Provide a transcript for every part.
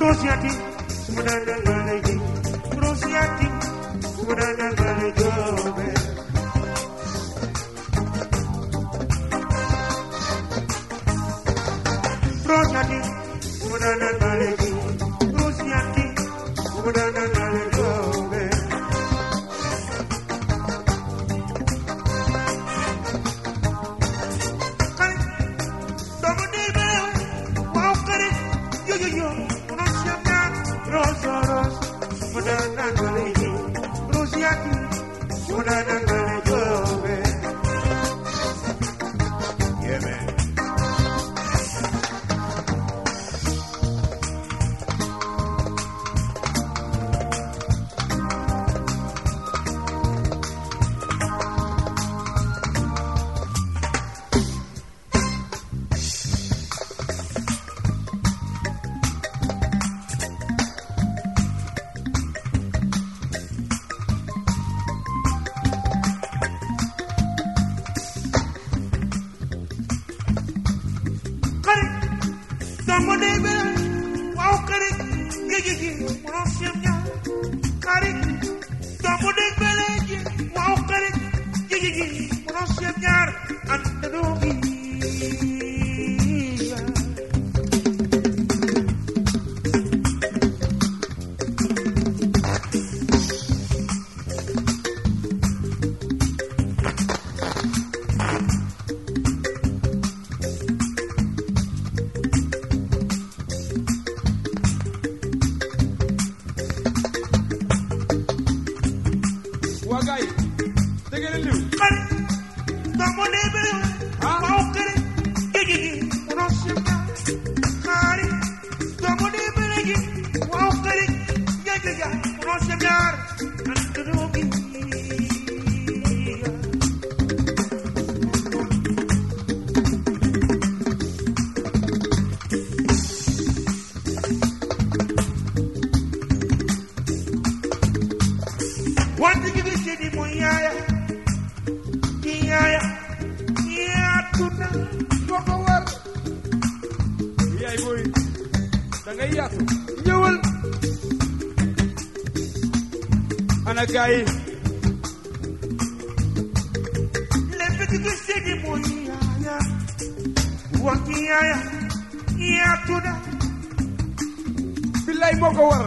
Rosiati, Sumudana Galeji, Rosiati, Sumudana Galejobe. Doomu day be waaw kari géej waa gars yi dégg ngeen yaaya wax ki yaaya yaatu na billaay moo ko war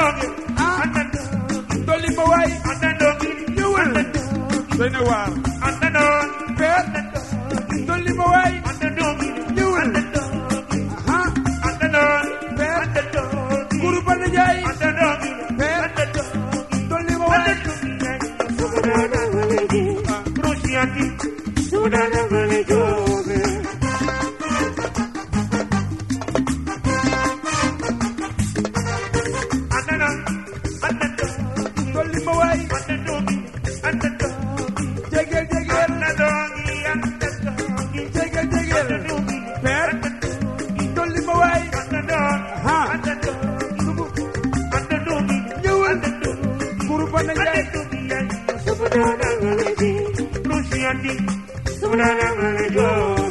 jaay Ah. dolli ma waay ñëwal doy na waar père dolli ma waay ñëwal ah. Père guru ba na jaay père dolli ma waay dolli jaay Subhanallah,